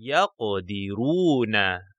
يقدرون.